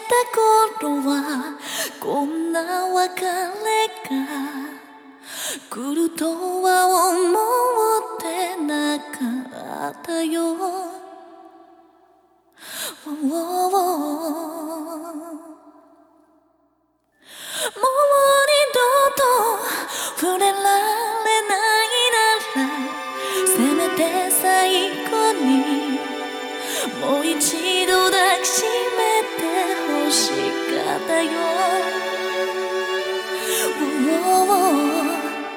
た頃はこんな別れが来るとは思ってなかったよ、もう二度と触れられないならせめて最後にもう一度ったよ。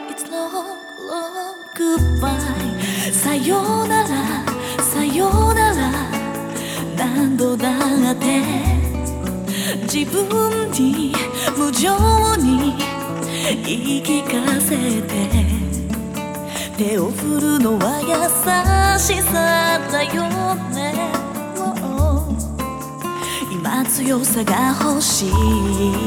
It's long, long goodbye さよならさよなら。何度だって自分に無情に言い聞かせて。手を振るのは優しさだよね。強さが欲しい。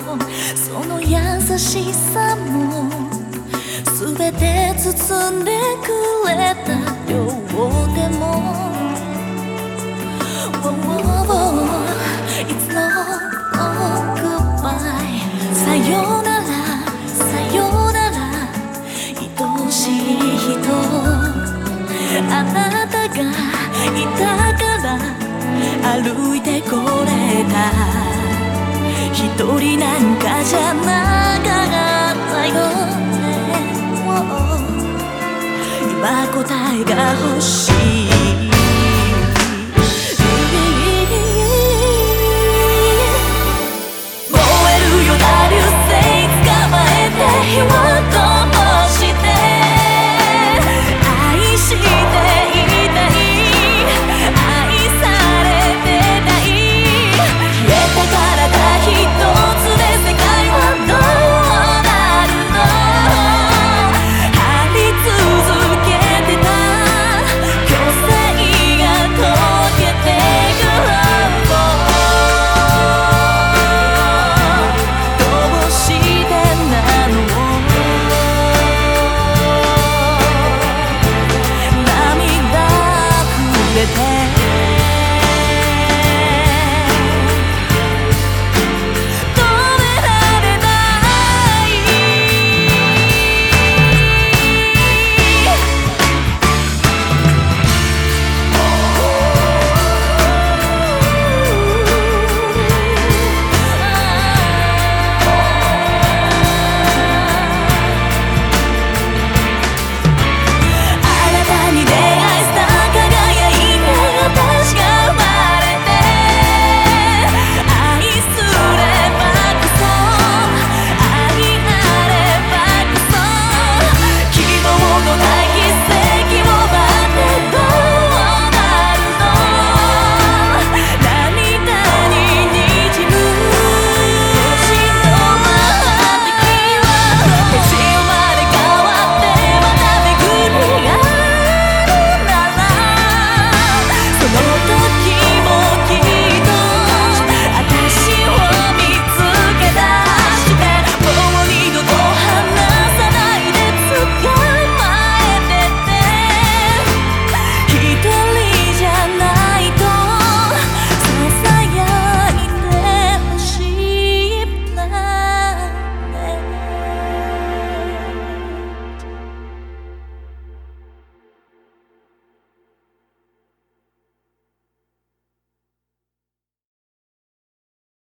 もその優しさも全て包んでくれた両手も。Whoa, whoa, whoa. It's long, long goodbye. さよならさよなら愛しい人。あなたがいたから歩いてこれた。一人なんかじゃなかったよね。今答えが欲しい。